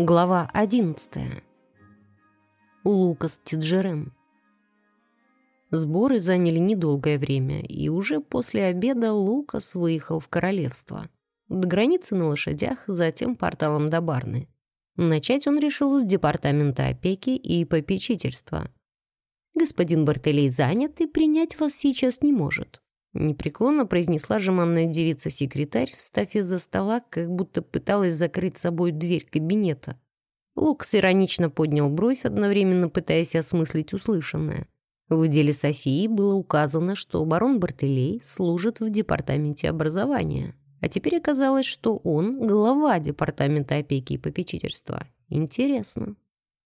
Глава 11. Лукас Тиджерен. Сборы заняли недолгое время, и уже после обеда Лукас выехал в королевство. До границы на лошадях, затем порталом до Барны. Начать он решил с департамента опеки и попечительства. Господин Бартелей занят и принять вас сейчас не может. Непреклонно произнесла жеманная девица-секретарь, встав из-за стола, как будто пыталась закрыть собой дверь кабинета. Лукас иронично поднял бровь, одновременно пытаясь осмыслить услышанное. В деле Софии было указано, что барон Бартелей служит в департаменте образования. А теперь оказалось, что он глава департамента опеки и попечительства. Интересно.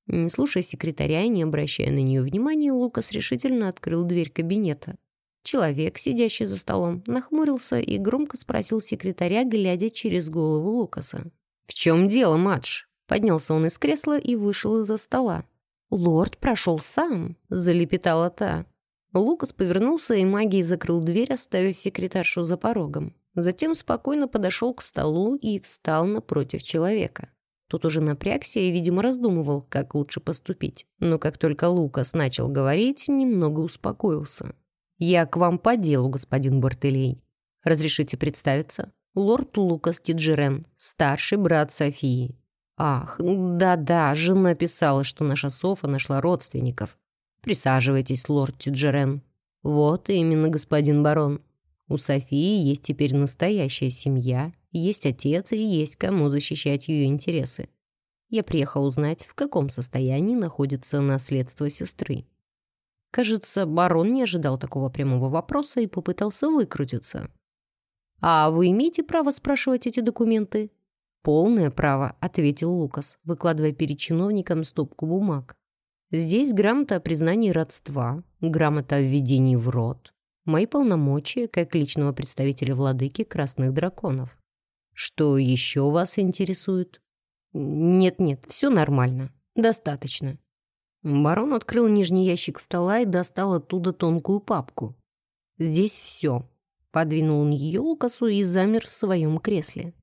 Не слушая секретаря и не обращая на нее внимания, Лукас решительно открыл дверь кабинета. Человек, сидящий за столом, нахмурился и громко спросил секретаря, глядя через голову Лукаса. «В чем дело, Мадж?» Поднялся он из кресла и вышел из-за стола. «Лорд прошел сам», — залепетала та. Лукас повернулся и магией закрыл дверь, оставив секретаршу за порогом. Затем спокойно подошел к столу и встал напротив человека. Тот уже напрягся и, видимо, раздумывал, как лучше поступить. Но как только Лукас начал говорить, немного успокоился. «Я к вам по делу, господин Бартелей. Разрешите представиться? Лорд Лукас Тиджерен, старший брат Софии». «Ах, да-да, жена писала, что наша Софа нашла родственников. Присаживайтесь, лорд Тиджерен». «Вот именно, господин барон. У Софии есть теперь настоящая семья, есть отец и есть кому защищать ее интересы. Я приехал узнать, в каком состоянии находится наследство сестры. Кажется, барон не ожидал такого прямого вопроса и попытался выкрутиться. «А вы имеете право спрашивать эти документы?» «Полное право», — ответил Лукас, выкладывая перед чиновником стопку бумаг. «Здесь грамота о признании родства, грамота о введении в род, мои полномочия как личного представителя владыки красных драконов. Что еще вас интересует?» «Нет-нет, все нормально. Достаточно. Барон открыл нижний ящик стола и достал оттуда тонкую папку. «Здесь все». Подвинул он ее Лукасу и замер в своем кресле.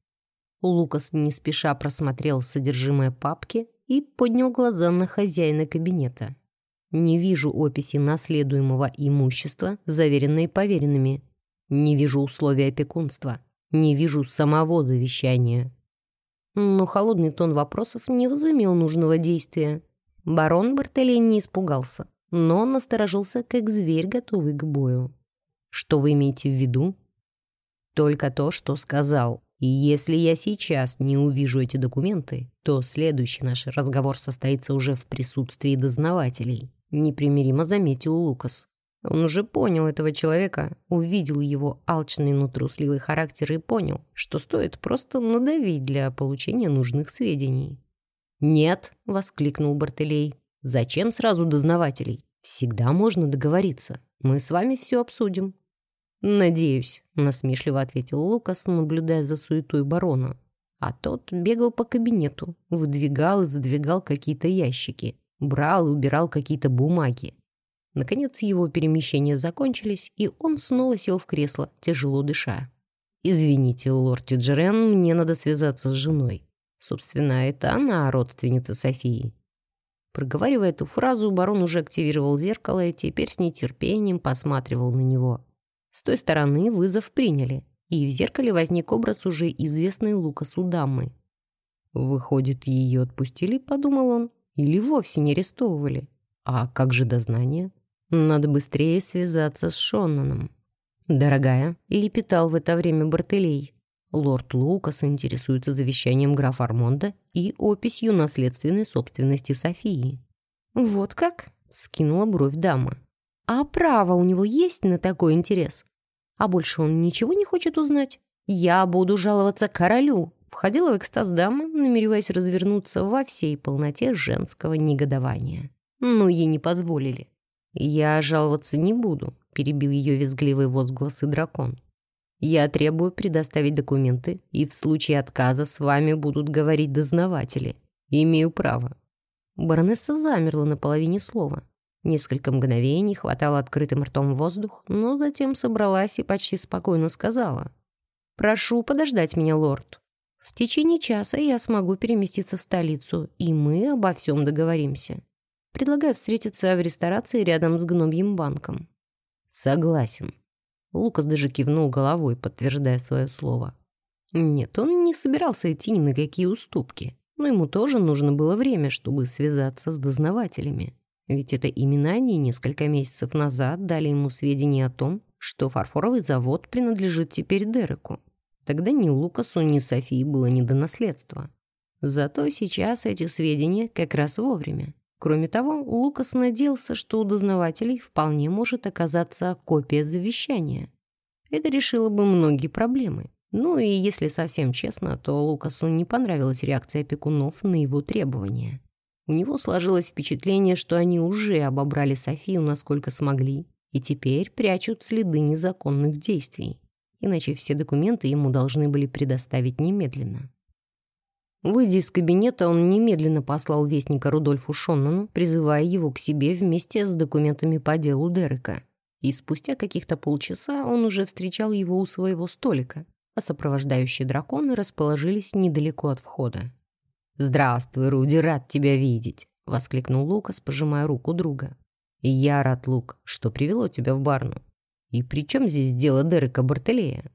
Лукас не спеша просмотрел содержимое папки и поднял глаза на хозяина кабинета. «Не вижу описи наследуемого имущества, заверенные поверенными. Не вижу условий опекунства. Не вижу самого завещания». Но холодный тон вопросов не возымел нужного действия. Барон Бартелей не испугался, но насторожился, как зверь, готовый к бою. «Что вы имеете в виду?» «Только то, что сказал. И если я сейчас не увижу эти документы, то следующий наш разговор состоится уже в присутствии дознавателей», непримиримо заметил Лукас. Он уже понял этого человека, увидел его алчный, но трусливый характер и понял, что стоит просто надавить для получения нужных сведений. «Нет», — воскликнул Бартелей. «Зачем сразу дознавателей? Всегда можно договориться. Мы с вами все обсудим». «Надеюсь», — насмешливо ответил Лукас, наблюдая за суетой барона. А тот бегал по кабинету, выдвигал и задвигал какие-то ящики, брал и убирал какие-то бумаги. Наконец его перемещения закончились, и он снова сел в кресло, тяжело дыша. «Извините, лорд Тиджерен, мне надо связаться с женой. Собственно, это она родственница Софии. Проговаривая эту фразу, барон уже активировал зеркало и теперь с нетерпением посматривал на него. С той стороны вызов приняли, и в зеркале возник образ уже известной Лукасу дамы. «Выходит, ее отпустили?» — подумал он. «Или вовсе не арестовывали? А как же дознание? Надо быстрее связаться с Шоннаном». «Дорогая», — лепетал в это время Бартелей, Лорд Лукас интересуется завещанием графа Армонда и описью наследственной собственности Софии. «Вот как?» — скинула бровь дама. «А право у него есть на такой интерес? А больше он ничего не хочет узнать? Я буду жаловаться королю!» Входила в экстаз дама, намереваясь развернуться во всей полноте женского негодования. Но ей не позволили. «Я жаловаться не буду», — перебил ее визгливый возгласы дракон. Я требую предоставить документы, и в случае отказа с вами будут говорить дознаватели. Имею право». Баронесса замерла на половине слова. Несколько мгновений хватало открытым ртом воздух, но затем собралась и почти спокойно сказала. «Прошу подождать меня, лорд». В течение часа я смогу переместиться в столицу, и мы обо всем договоримся. Предлагаю встретиться в ресторации рядом с гномьим банком». «Согласен». Лукас даже кивнул головой, подтверждая свое слово. Нет, он не собирался идти ни на какие уступки, но ему тоже нужно было время, чтобы связаться с дознавателями. Ведь это именно они несколько месяцев назад дали ему сведения о том, что фарфоровый завод принадлежит теперь Дереку. Тогда ни Лукасу, ни Софии было не до наследства. Зато сейчас эти сведения как раз вовремя. Кроме того, Лукас надеялся, что у дознавателей вполне может оказаться копия завещания. Это решило бы многие проблемы. Ну и если совсем честно, то Лукасу не понравилась реакция опекунов на его требования. У него сложилось впечатление, что они уже обобрали Софию насколько смогли, и теперь прячут следы незаконных действий. Иначе все документы ему должны были предоставить немедленно. Выйдя из кабинета, он немедленно послал вестника Рудольфу Шоннану, призывая его к себе вместе с документами по делу Дерека. И спустя каких-то полчаса он уже встречал его у своего столика, а сопровождающие драконы расположились недалеко от входа. «Здравствуй, Руди, рад тебя видеть!» — воскликнул Лукас, пожимая руку друга. «И я рад, Лук, что привело тебя в Барну. И при чем здесь дело Дерека Бартелея?»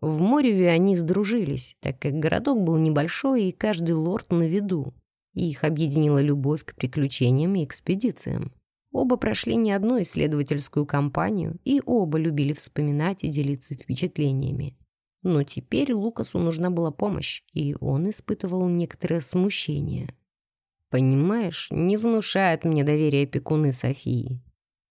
В Мореве они сдружились, так как городок был небольшой и каждый лорд на виду. Их объединила любовь к приключениям и экспедициям. Оба прошли не одну исследовательскую кампанию, и оба любили вспоминать и делиться впечатлениями. Но теперь Лукасу нужна была помощь, и он испытывал некоторое смущение. «Понимаешь, не внушают мне доверие пекуны Софии.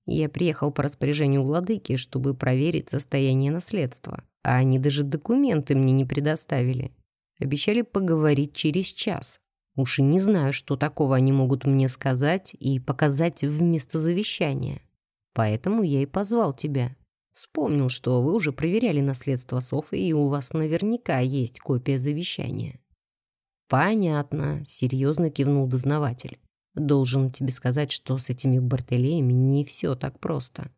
Я приехал по распоряжению владыки, чтобы проверить состояние наследства, а они даже документы мне не предоставили. Обещали поговорить через час. Уж и не знаю, что такого они могут мне сказать и показать вместо завещания. Поэтому я и позвал тебя. Вспомнил, что вы уже проверяли наследство Софы, и у вас наверняка есть копия завещания». «Понятно», — серьезно кивнул дознаватель. «Должен тебе сказать, что с этими Бартелеями не все так просто.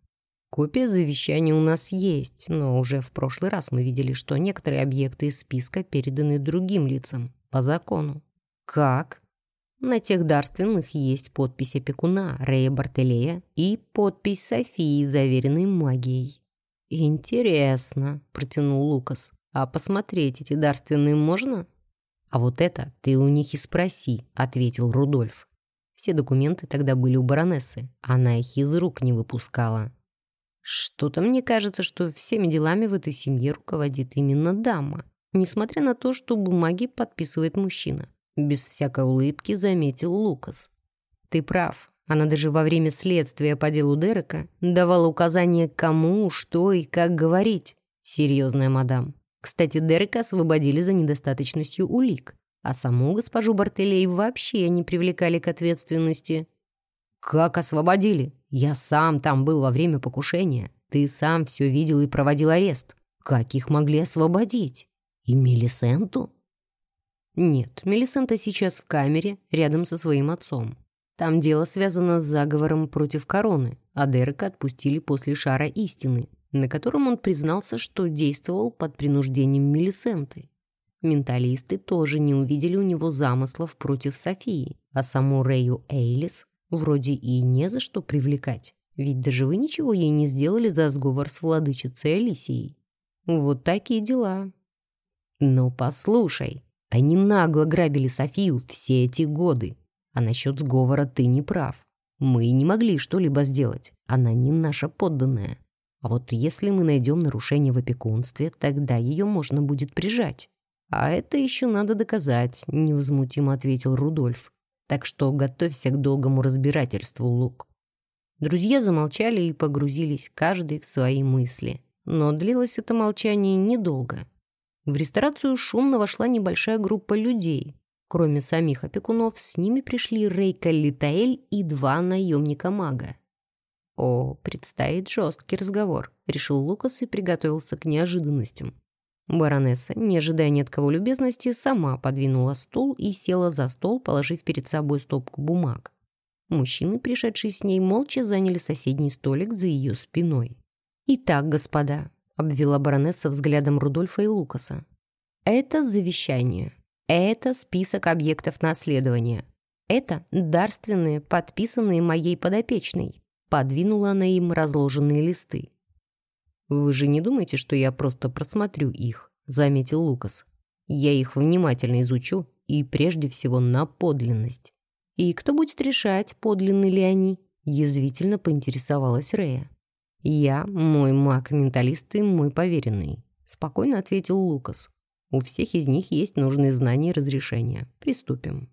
Копия завещания у нас есть, но уже в прошлый раз мы видели, что некоторые объекты из списка переданы другим лицам, по закону». «Как?» На тех дарственных есть подпись опекуна Рея Бартелея и подпись Софии, заверенной магией. «Интересно», — протянул Лукас. «А посмотреть эти дарственные можно?» «А вот это ты у них и спроси», — ответил Рудольф. Все документы тогда были у баронессы. Она их из рук не выпускала. Что-то мне кажется, что всеми делами в этой семье руководит именно дама, несмотря на то, что бумаги подписывает мужчина. Без всякой улыбки заметил Лукас. Ты прав, она даже во время следствия по делу Дерека давала указания, кому, что и как говорить. Серьезная мадам. Кстати, Дерека освободили за недостаточностью улик, а саму госпожу Бартелей вообще не привлекали к ответственности. «Как освободили? Я сам там был во время покушения. Ты сам все видел и проводил арест. Как их могли освободить? И Мелисенту?» «Нет, Мелисента сейчас в камере рядом со своим отцом. Там дело связано с заговором против короны, а Дерека отпустили после шара истины, на котором он признался, что действовал под принуждением Мелисенты. Менталисты тоже не увидели у него замыслов против Софии, а саму Рэю Эйлис вроде и не за что привлекать, ведь даже вы ничего ей не сделали за сговор с владычицей Алисией. Вот такие дела. Но послушай, они нагло грабили Софию все эти годы, а насчет сговора ты не прав. Мы не могли что-либо сделать. Она не наша подданная. А вот если мы найдем нарушение в опекунстве, тогда ее можно будет прижать. А это еще надо доказать, невозмутимо ответил Рудольф. Так что готовься к долгому разбирательству, Лук. Друзья замолчали и погрузились каждый в свои мысли. Но длилось это молчание недолго. В ресторацию шумно вошла небольшая группа людей, Кроме самих опекунов, с ними пришли Рейка Литаэль и два наемника-мага. О, предстоит жесткий разговор, решил Лукас и приготовился к неожиданностям. Баронесса, не ожидая ни от кого любезности, сама подвинула стул и села за стол, положив перед собой стопку бумаг. Мужчины, пришедшие с ней, молча заняли соседний столик за ее спиной. «Итак, господа», — обвела баронесса взглядом Рудольфа и Лукаса, Это завещание. Это список объектов наследования. Это дарственные, подписанные моей подопечной. Подвинула она им разложенные листы. «Вы же не думаете, что я просто просмотрю их?» — заметил Лукас. «Я их внимательно изучу и прежде всего на подлинность. И кто будет решать, подлинны ли они?» — язвительно поинтересовалась Рея. «Я, мой маг-менталист и мой поверенный», — спокойно ответил Лукас. «У всех из них есть нужные знания и разрешения. Приступим».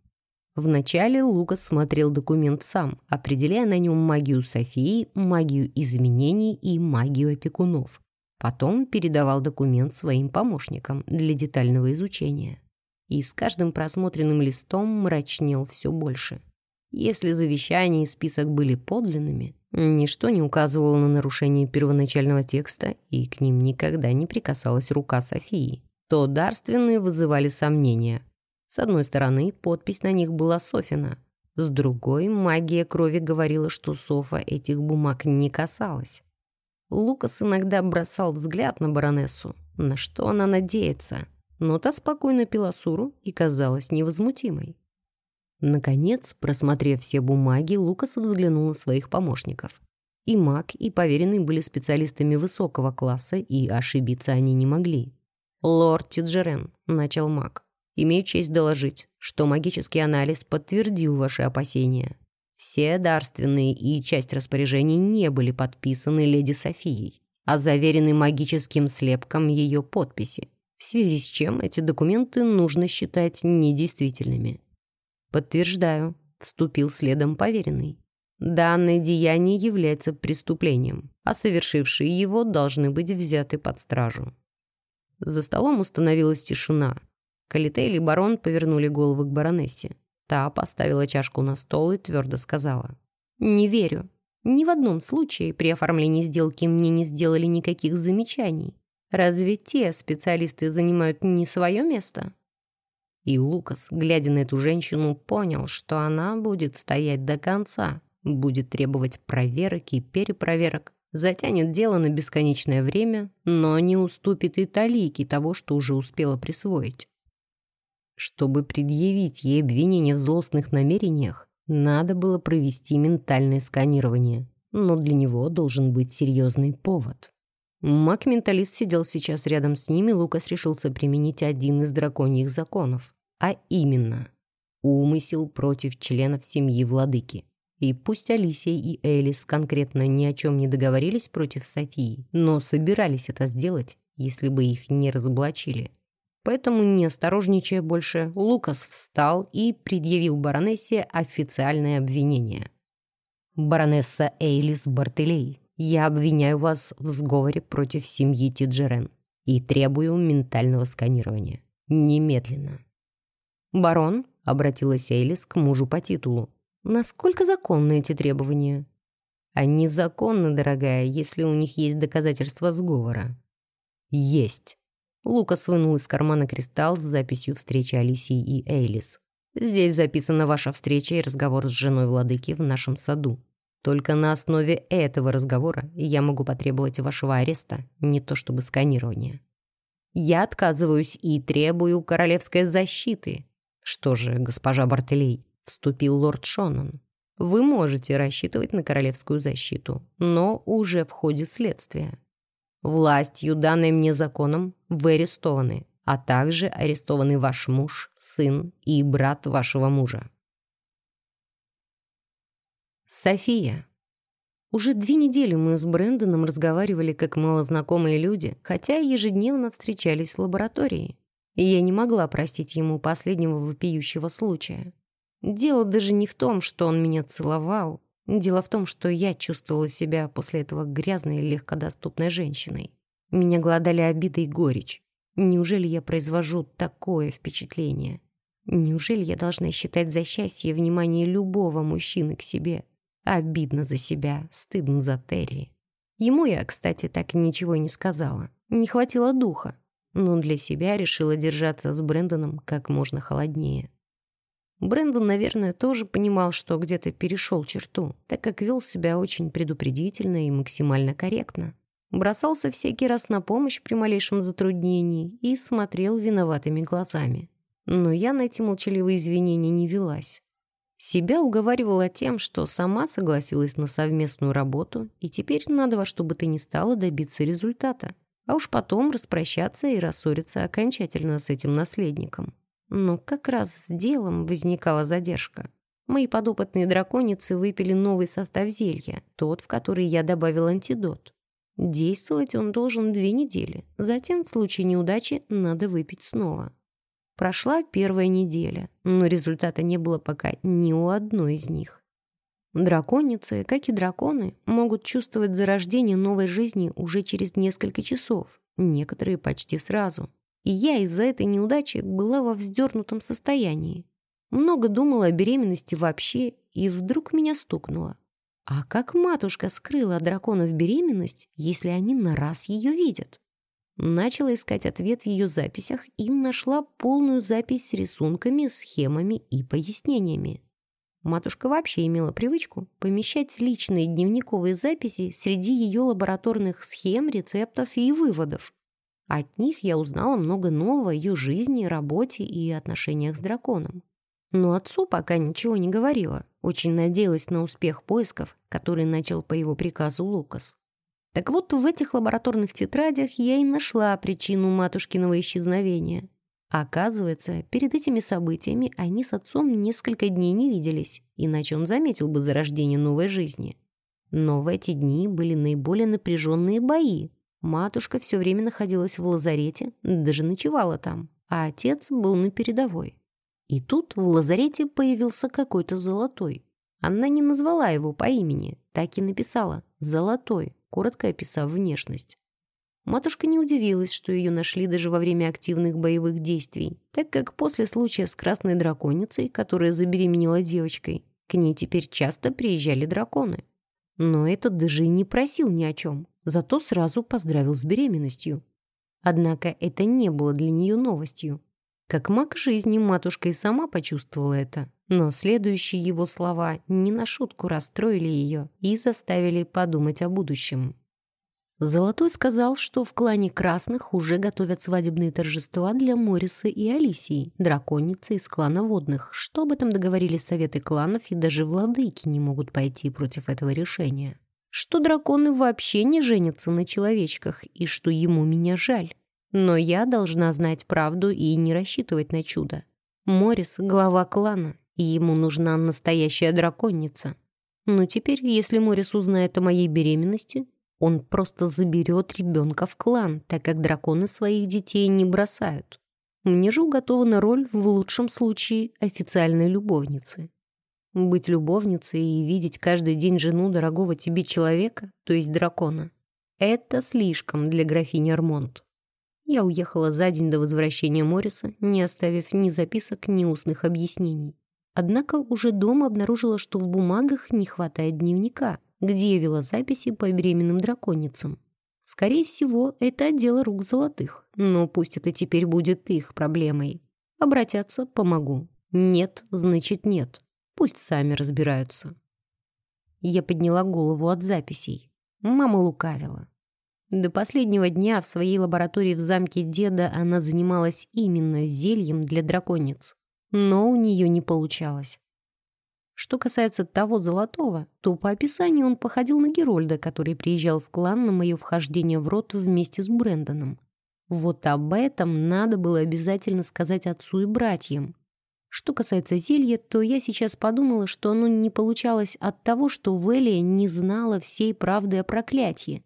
Вначале Лукас смотрел документ сам, определяя на нем магию Софии, магию изменений и магию опекунов. Потом передавал документ своим помощникам для детального изучения. И с каждым просмотренным листом мрачнел все больше. Если завещание и список были подлинными, ничто не указывало на нарушение первоначального текста, и к ним никогда не прикасалась рука Софии, то дарственные вызывали сомнения – с одной стороны, подпись на них была Софина. С другой, магия крови говорила, что Софа этих бумаг не касалась. Лукас иногда бросал взгляд на баронессу, на что она надеется, но та спокойно пила суру и казалась невозмутимой. Наконец, просмотрев все бумаги, Лукас взглянул на своих помощников. И маг, и поверенный были специалистами высокого класса, и ошибиться они не могли. «Лорд Тиджерен», — начал маг, Имею честь доложить, что магический анализ подтвердил ваши опасения. Все дарственные и часть распоряжений не были подписаны леди Софией, а заверены магическим слепком ее подписи, в связи с чем эти документы нужно считать недействительными. Подтверждаю, вступил следом поверенный. Данное деяние является преступлением, а совершившие его должны быть взяты под стражу. За столом установилась тишина, Калитейль и барон повернули головы к баронессе. Та поставила чашку на стол и твердо сказала. «Не верю. Ни в одном случае при оформлении сделки мне не сделали никаких замечаний. Разве те специалисты занимают не свое место?» И Лукас, глядя на эту женщину, понял, что она будет стоять до конца, будет требовать проверок и перепроверок, затянет дело на бесконечное время, но не уступит и талики того, что уже успела присвоить. Чтобы предъявить ей обвинение в злостных намерениях, надо было провести ментальное сканирование, но для него должен быть серьезный повод. Маг-менталист сидел сейчас рядом с ними, Лукас решился применить один из драконьих законов, а именно умысел против членов семьи владыки. И пусть Алисия и Элис конкретно ни о чем не договорились против Софии, но собирались это сделать, если бы их не разоблачили. Поэтому, не осторожничая больше, Лукас встал и предъявил баронессе официальное обвинение. «Баронесса Эйлис Бартелей, я обвиняю вас в сговоре против семьи Тиджерен и требую ментального сканирования. Немедленно». «Барон», — обратилась Эйлис к мужу по титулу, «насколько законны эти требования?» «Они законны, дорогая, если у них есть доказательства сговора». «Есть», Лукас вынул из кармана кристалл с записью встречи Алисии и Эйлис. «Здесь записана ваша встреча и разговор с женой владыки в нашем саду. Только на основе этого разговора я могу потребовать вашего ареста, не то чтобы сканирования. Я отказываюсь и требую королевской защиты. Что же, госпожа Бартелей, вступил лорд Шонан. Вы можете рассчитывать на королевскую защиту, но уже в ходе следствия. Властью, данной мне законом, вы арестованы, а также арестованы ваш муж, сын и брат вашего мужа. София. Уже две недели мы с Брэндоном разговаривали как малознакомые люди, хотя ежедневно встречались в лаборатории. И я не могла простить ему последнего вопиющего случая. Дело даже не в том, что он меня целовал, Дело в том, что я чувствовала себя после этого грязной и легкодоступной женщиной. Меня гладали обида и горечь. Неужели я произвожу такое впечатление? Неужели я должна считать за счастье внимание любого мужчины к себе? Обидно за себя, стыдно за Терри. Ему я, кстати, так ничего не сказала. Не хватило духа. Но для себя решила держаться с Брэндоном как можно холоднее. Брэндон, наверное, тоже понимал, что где-то перешел черту, так как вел себя очень предупредительно и максимально корректно. бросался всякий раз на помощь при малейшем затруднении и смотрел виноватыми глазами. Но я на эти молчаливые извинения не велась. Себя уговаривала тем, что сама согласилась на совместную работу, и теперь надо во что бы то ни стало добиться результата, а уж потом распрощаться и рассориться окончательно с этим наследником. Но как раз с делом возникала задержка. Мои подопытные драконицы выпили новый состав зелья, тот, в который я добавил антидот. Действовать он должен две недели, затем в случае неудачи надо выпить снова. Прошла первая неделя, но результата не было пока ни у одной из них. Драконицы, как и драконы, могут чувствовать зарождение новой жизни уже через несколько часов, некоторые почти сразу. И я из-за этой неудачи была во вздернутом состоянии. Много думала о беременности вообще, и вдруг меня стукнуло. А как матушка скрыла от драконов беременность, если они на раз ее видят? Начала искать ответ в ее записях и нашла полную запись с рисунками, схемами и пояснениями. Матушка вообще имела привычку помещать личные дневниковые записи среди ее лабораторных схем, рецептов и выводов. От них я узнала много нового о ее жизни, работе и отношениях с драконом. Но отцу пока ничего не говорила, очень надеялась на успех поисков, который начал по его приказу Лукас. Так вот, в этих лабораторных тетрадях я и нашла причину матушкиного исчезновения. Оказывается, перед этими событиями они с отцом несколько дней не виделись, иначе он заметил бы зарождение новой жизни. Но в эти дни были наиболее напряженные бои. Матушка все время находилась в лазарете, даже ночевала там, а отец был на передовой. И тут в лазарете появился какой-то золотой. Она не назвала его по имени, так и написала «золотой», коротко описав внешность. Матушка не удивилась, что ее нашли даже во время активных боевых действий, так как после случая с красной драконицей, которая забеременела девочкой, к ней теперь часто приезжали драконы. Но этот даже и не просил ни о чем, зато сразу поздравил с беременностью. Однако это не было для нее новостью. Как маг жизни матушка и сама почувствовала это, но следующие его слова не на шутку расстроили ее и заставили подумать о будущем. Золотой сказал, что в клане Красных уже готовят свадебные торжества для Мориса и Алисии, драконицы из клана Водных, что об этом договорились советы кланов и даже владыки не могут пойти против этого решения. Что драконы вообще не женятся на человечках и что ему меня жаль. Но я должна знать правду и не рассчитывать на чудо. Морис — глава клана, и ему нужна настоящая драконница. Но теперь, если Морис узнает о моей беременности, он просто заберет ребенка в клан, так как драконы своих детей не бросают. Мне же уготована роль, в лучшем случае, официальной любовницы. Быть любовницей и видеть каждый день жену дорогого тебе человека, то есть дракона, это слишком для графини Армонт. Я уехала за день до возвращения Морриса, не оставив ни записок, ни устных объяснений. Однако уже дома обнаружила, что в бумагах не хватает дневника, где я вела записи по беременным драконицам. Скорее всего, это дело рук золотых, но пусть это теперь будет их проблемой. Обратятся — помогу. Нет, значит нет. Пусть сами разбираются. Я подняла голову от записей. Мама лукавила. До последнего дня в своей лаборатории в замке деда она занималась именно зельем для драконец. Но у нее не получалось. Что касается того золотого, то по описанию он походил на Герольда, который приезжал в клан на мое вхождение в рот вместе с Брэндоном. Вот об этом надо было обязательно сказать отцу и братьям. Что касается зелья, то я сейчас подумала, что оно не получалось от того, что Велия не знала всей правды о проклятии.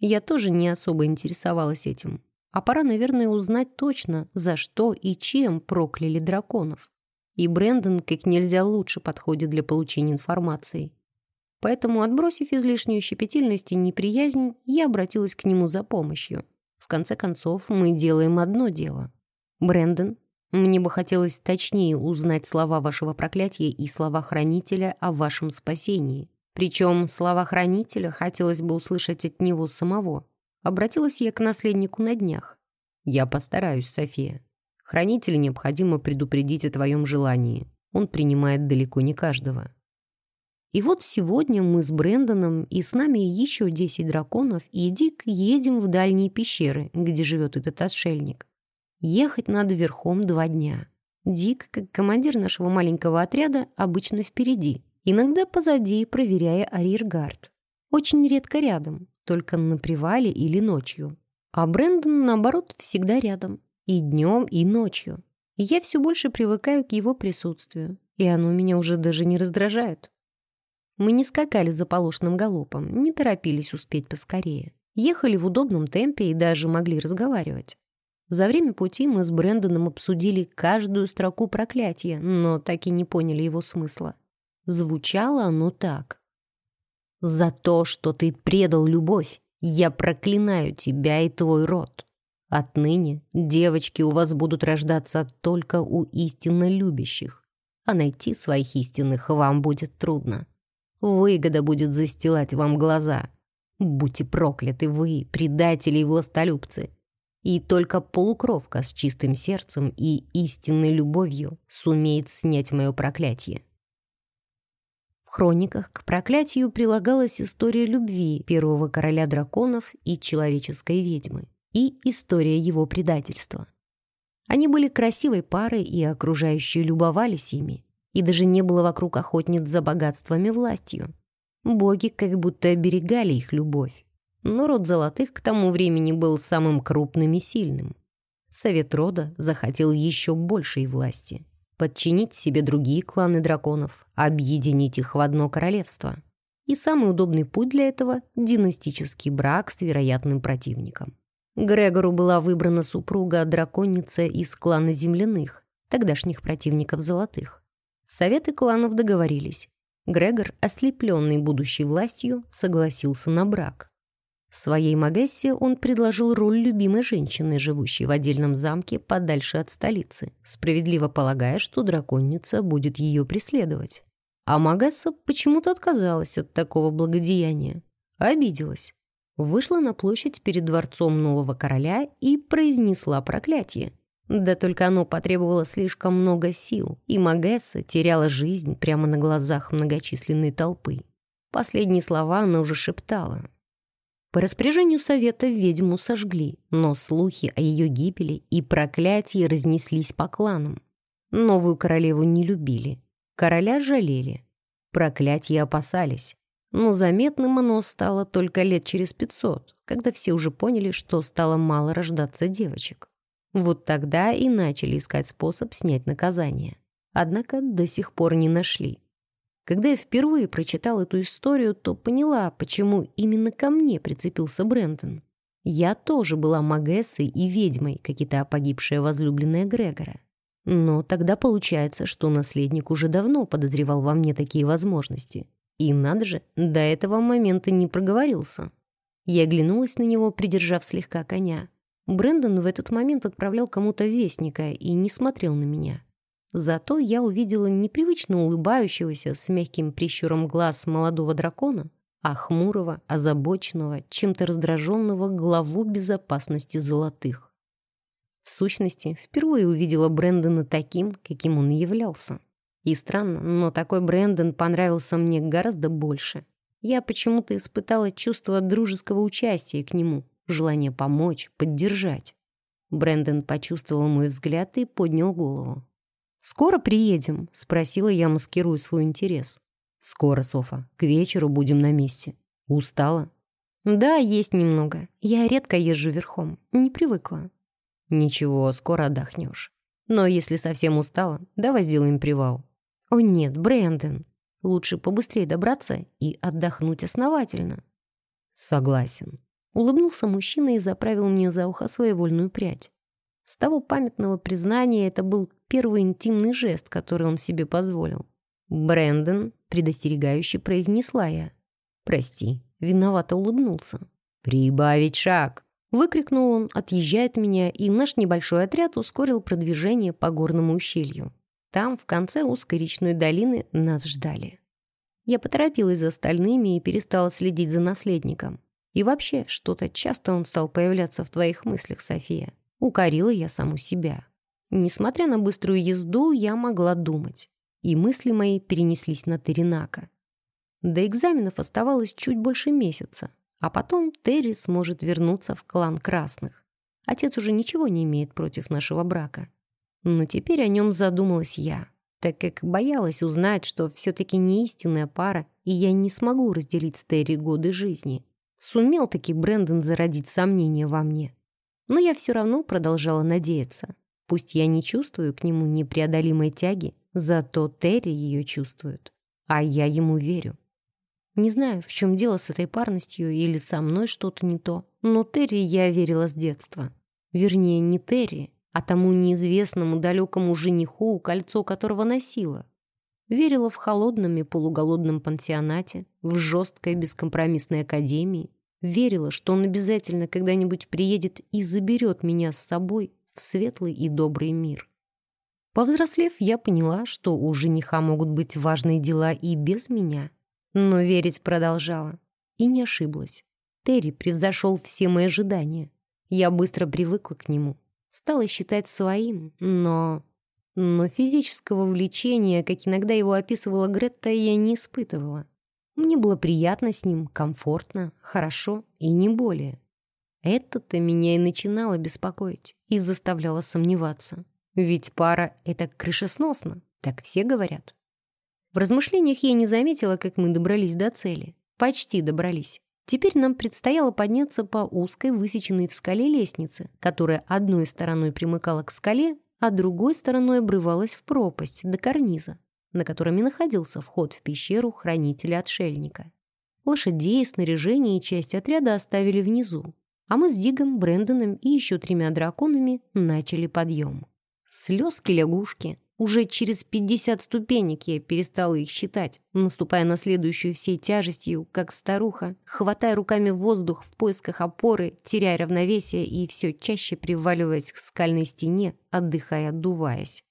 Я тоже не особо интересовалась этим. А пора, наверное, узнать точно, за что и чем прокляли драконов. И Брэндон как нельзя лучше подходит для получения информации. Поэтому, отбросив излишнюю щепетильность и неприязнь, я обратилась к нему за помощью. В конце концов, мы делаем одно дело. Брэндон, мне бы хотелось точнее узнать слова вашего проклятия и слова хранителя о вашем спасении. Причем слова хранителя хотелось бы услышать от него самого. Обратилась я к наследнику на днях. «Я постараюсь, София. Хранителя необходимо предупредить о твоем желании. Он принимает далеко не каждого». И вот сегодня мы с Брэндоном и с нами еще 10 драконов и Дик едем в дальние пещеры, где живет этот отшельник. Ехать надо верхом два дня. Дик, как командир нашего маленького отряда, обычно впереди, иногда позади, проверяя арьергард. Очень редко рядом, только на привале или ночью. А Брэндон, наоборот, всегда рядом. И днем, и ночью. И я все больше привыкаю к его присутствию. И оно меня уже даже не раздражает. Мы не скакали за полушным галопом, не торопились успеть поскорее. Ехали в удобном темпе и даже могли разговаривать. За время пути мы с Брэндоном обсудили каждую строку проклятия, но так и не поняли его смысла. Звучало оно так. «За то, что ты предал любовь, я проклинаю тебя и твой род. Отныне девочки у вас будут рождаться только у истинно любящих, а найти своих истинных вам будет трудно. Выгода будет застилать вам глаза. Будьте прокляты вы, предатели и властолюбцы. И только полукровка с чистым сердцем и истинной любовью сумеет снять мое проклятие. В хрониках к проклятию прилагалась история любви первого короля драконов и человеческой ведьмы и история его предательства. Они были красивой парой, и окружающие любовались ими и даже не было вокруг охотниц за богатствами властью. Боги как будто оберегали их любовь. Но род золотых к тому времени был самым крупным и сильным. Совет рода захотел еще большей власти. Подчинить себе другие кланы драконов, объединить их в одно королевство. И самый удобный путь для этого – династический брак с вероятным противником. Грегору была выбрана супруга-драконица из клана земляных, тогдашних противников золотых. Советы кланов договорились. Грегор, ослепленный будущей властью, согласился на брак. Своей Магессе он предложил роль любимой женщины, живущей в отдельном замке подальше от столицы, справедливо полагая, что драконница будет ее преследовать. А Магесса почему-то отказалась от такого благодеяния. Обиделась. Вышла на площадь перед дворцом нового короля и произнесла проклятие. Да только оно потребовало слишком много сил, и Магесса теряла жизнь прямо на глазах многочисленной толпы. Последние слова она уже шептала. По распоряжению совета ведьму сожгли, но слухи о ее гибели и проклятии разнеслись по кланам. Новую королеву не любили, короля жалели, проклятия опасались. Но заметным оно стало только лет через пятьсот, когда все уже поняли, что стало мало рождаться девочек. Вот тогда и начали искать способ снять наказание. Однако до сих пор не нашли. Когда я впервые прочитал эту историю, то поняла, почему именно ко мне прицепился Брэндон. Я тоже была Магессой и ведьмой, как и та погибшая возлюбленная Грегора. Но тогда получается, что наследник уже давно подозревал во мне такие возможности. И надо же, до этого момента не проговорился. Я оглянулась на него, придержав слегка коня. Брэндон в этот момент отправлял кому-то вестника и не смотрел на меня. Зато я увидела непривычно улыбающегося с мягким прищуром глаз молодого дракона, а хмурого, озабоченного, чем-то раздраженного главу безопасности золотых. В сущности, впервые увидела Брэндона таким, каким он являлся. И странно, но такой Брэндон понравился мне гораздо больше. Я почему-то испытала чувство дружеского участия к нему, желание помочь, поддержать. Брэндон почувствовал мой взгляд и поднял голову. «Скоро приедем?» — спросила я, маскируя свой интерес. «Скоро, Софа. К вечеру будем на месте. Устала?» «Да, есть немного. Я редко езжу верхом. Не привыкла». «Ничего, скоро отдохнешь. Но если совсем устала, давай сделаем привал». «О нет, Брэндон. Лучше побыстрее добраться и отдохнуть основательно». «Согласен. Улыбнулся мужчина и заправил мне за ухо своевольную прядь. С того памятного признания это был первый интимный жест, который он себе позволил. «Брэндон», — предостерегающе произнесла я. «Прости», — виновато улыбнулся. «Прибавить шаг!» — выкрикнул он, отъезжает меня, и наш небольшой отряд ускорил продвижение по горному ущелью. Там, в конце узкой речной долины, нас ждали. Я поторопилась за остальными и перестала следить за наследником. И вообще, что-то часто он стал появляться в твоих мыслях, София. Укорила я саму себя. Несмотря на быструю езду, я могла думать. И мысли мои перенеслись на Теренака. До экзаменов оставалось чуть больше месяца, а потом Терри сможет вернуться в клан Красных. Отец уже ничего не имеет против нашего брака. Но теперь о нем задумалась я, так как боялась узнать, что все-таки не истинная пара, и я не смогу разделить с Терри годы жизни. Сумел таки Брэндон зародить сомнения во мне. Но я все равно продолжала надеяться. Пусть я не чувствую к нему непреодолимой тяги, зато Терри ее чувствует. А я ему верю. Не знаю, в чем дело с этой парностью или со мной что-то не то, но Терри я верила с детства. Вернее, не Терри, а тому неизвестному далекому жениху, кольцо которого носила. Верила в холодном и полуголодном пансионате, в жесткой бескомпромиссной академии. Верила, что он обязательно когда-нибудь приедет и заберет меня с собой в светлый и добрый мир. Повзрослев, я поняла, что у жениха могут быть важные дела и без меня. Но верить продолжала. И не ошиблась. Терри превзошел все мои ожидания. Я быстро привыкла к нему. Стала считать своим, но... Но физического влечения, как иногда его описывала Гретта, я не испытывала. Мне было приятно с ним, комфортно, хорошо и не более. Это-то меня и начинало беспокоить и заставляло сомневаться. Ведь пара — это крышесносно, так все говорят. В размышлениях я не заметила, как мы добрались до цели. Почти добрались. Теперь нам предстояло подняться по узкой, высеченной в скале лестнице, которая одной стороной примыкала к скале, а другой стороной обрывалась в пропасть до карниза, на котором и находился вход в пещеру хранителя-отшельника. Лошадей, снаряжение и часть отряда оставили внизу, а мы с Дигом, Брэндоном и еще тремя драконами начали подъем. Слезки-лягушки. Уже через 50 ступенек я перестала их считать, наступая на следующую всей тяжестью, как старуха, хватая руками воздух в поисках опоры, теряя равновесие и все чаще приваливаясь к скальной стене, отдыхая, отдуваясь.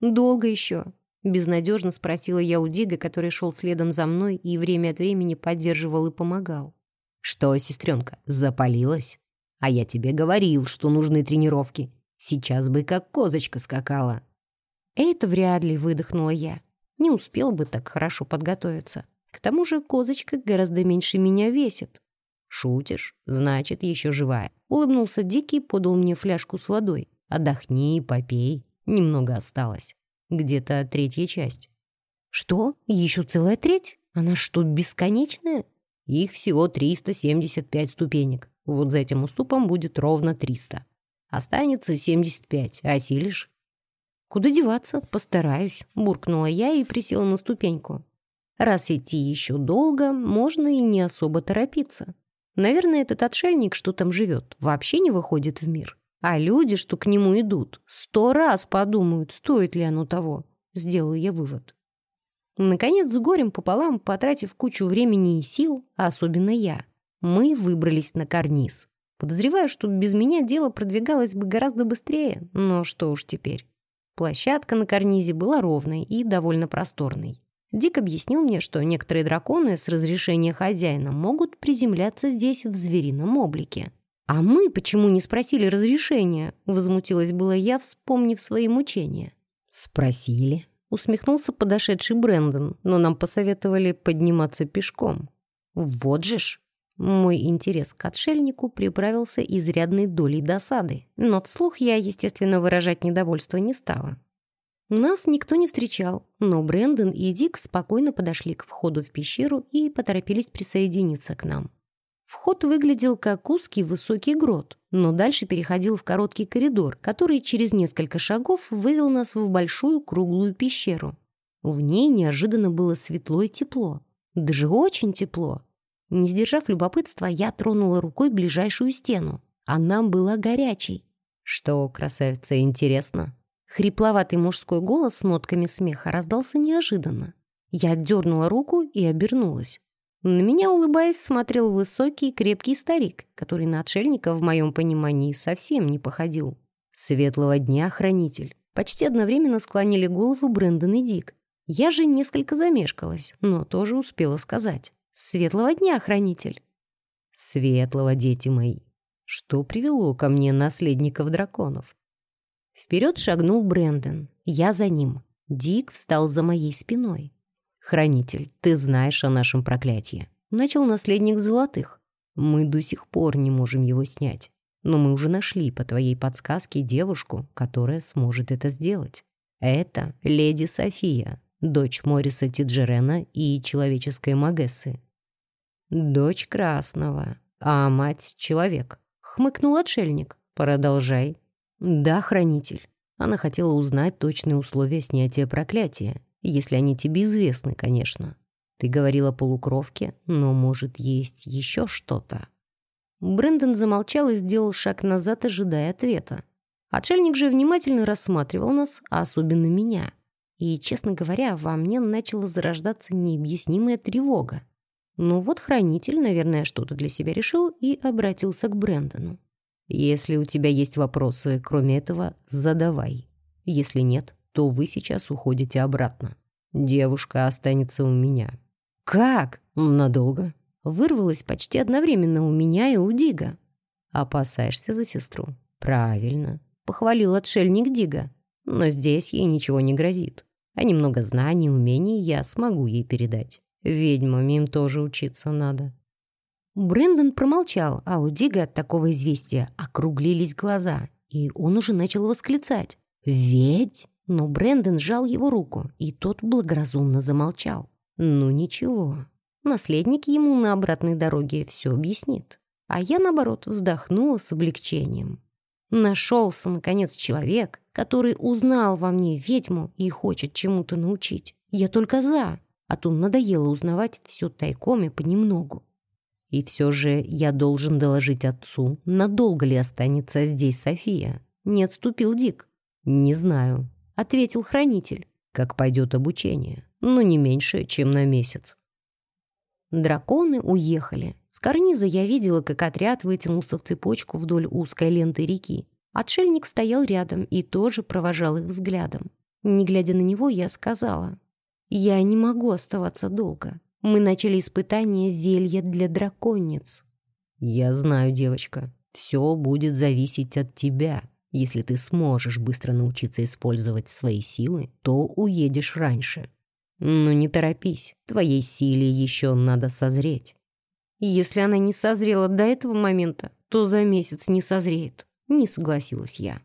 «Долго еще?» — безнадежно спросила я у Дига, который шел следом за мной и время от времени поддерживал и помогал. «Что, сестренка, запалилась? А я тебе говорил, что нужны тренировки. Сейчас бы как козочка скакала». «Это вряд ли», — выдохнула я. «Не успел бы так хорошо подготовиться. К тому же козочка гораздо меньше меня весит». «Шутишь? Значит, еще живая». Улыбнулся Дикий и подал мне фляжку с водой. «Отдохни и попей. Немного осталось. Где-то третья часть». «Что? Еще целая треть? Она что, бесконечная?» «Их всего 375 ступенек. Вот за этим уступом будет ровно 300. Останется 75. Осилишь?» «Куда деваться? Постараюсь», — буркнула я и присела на ступеньку. «Раз идти еще долго, можно и не особо торопиться. Наверное, этот отшельник, что там живет, вообще не выходит в мир. А люди, что к нему идут, сто раз подумают, стоит ли оно того», — сделал я вывод. Наконец, с горем пополам, потратив кучу времени и сил, а особенно я, мы выбрались на карниз. Подозреваю, что без меня дело продвигалось бы гораздо быстрее, но что уж теперь. Площадка на карнизе была ровной и довольно просторной. Дик объяснил мне, что некоторые драконы с разрешения хозяина могут приземляться здесь в зверином облике. «А мы почему не спросили разрешения?» — возмутилась была я, вспомнив свои мучения. «Спросили», — усмехнулся подошедший Брэндон, но нам посоветовали подниматься пешком. «Вот же ж!» Мой интерес к отшельнику приправился изрядной долей досады, но вслух я, естественно, выражать недовольство не стала. Нас никто не встречал, но Брэндон и Дик спокойно подошли к входу в пещеру и поторопились присоединиться к нам. Вход выглядел как узкий высокий грот, но дальше переходил в короткий коридор, который через несколько шагов вывел нас в большую круглую пещеру. В ней неожиданно было светло и тепло. Даже очень тепло. Не сдержав любопытства, я тронула рукой ближайшую стену. Она была горячей. «Что, красавица, интересно?» Хрипловатый мужской голос с нотками смеха раздался неожиданно. Я отдернула руку и обернулась. На меня, улыбаясь, смотрел высокий крепкий старик, который на отшельника, в моем понимании, совсем не походил. «Светлого дня, хранитель!» Почти одновременно склонили голову Брэндон и Дик. Я же несколько замешкалась, но тоже успела сказать. «Светлого дня, хранитель!» «Светлого, дети мои! Что привело ко мне наследников драконов?» Вперед шагнул Брэндон. Я за ним. Дик встал за моей спиной. «Хранитель, ты знаешь о нашем проклятии», — начал наследник золотых. «Мы до сих пор не можем его снять, но мы уже нашли по твоей подсказке девушку, которая сможет это сделать. Это леди София, дочь Мориса Тиджерена и человеческой Магессы. Дочь Красного, а мать — человек. Хмыкнул отшельник. Продолжай. Да, хранитель. Она хотела узнать точные условия снятия проклятия, если они тебе известны, конечно. Ты говорила о полукровке, но, может, есть еще что-то. Брэндон замолчал и сделал шаг назад, ожидая ответа. Отшельник же внимательно рассматривал нас, а особенно меня. И, честно говоря, во мне начала зарождаться необъяснимая тревога. Ну вот хранитель, наверное, что-то для себя решил и обратился к Брэндону. «Если у тебя есть вопросы, кроме этого, задавай. Если нет, то вы сейчас уходите обратно. Девушка останется у меня». «Как? Надолго?» Вырвалось почти одновременно у меня и у Дига. «Опасаешься за сестру?» «Правильно похвалил отшельник Дига. Но здесь ей ничего не грозит. А немного знаний, умений я смогу ей передать. Ведьмам им тоже учиться надо. Брэндон промолчал, а у Дига от такого известия округлились глаза, и он уже начал восклицать. «Ведь?» Но Брэндон сжал его руку, и тот благоразумно замолчал. «Ну ничего, наследник ему на обратной дороге все объяснит». А я, наоборот, вздохнула с облегчением. Нашелся, наконец, человек, который узнал во мне ведьму и хочет чему-то научить. Я только за, а то надоело узнавать все тайком и понемногу. И все же я должен доложить отцу, надолго ли останется здесь София. Не отступил Дик. «Не знаю», — ответил хранитель. «Как пойдет обучение, но не меньше, чем на месяц». Драконы уехали. С карниза я видела, как отряд вытянулся в цепочку вдоль узкой ленты реки. Отшельник стоял рядом и тоже провожал их взглядом. Не глядя на него, я сказала, «Я не могу оставаться долго. Мы начали испытание зелья для драконниц». «Я знаю, девочка, все будет зависеть от тебя. Если ты сможешь быстро научиться использовать свои силы, то уедешь раньше. Но не торопись, твоей силе еще надо созреть. Если она не созрела до этого момента, то за месяц не созреет. Не согласилась я.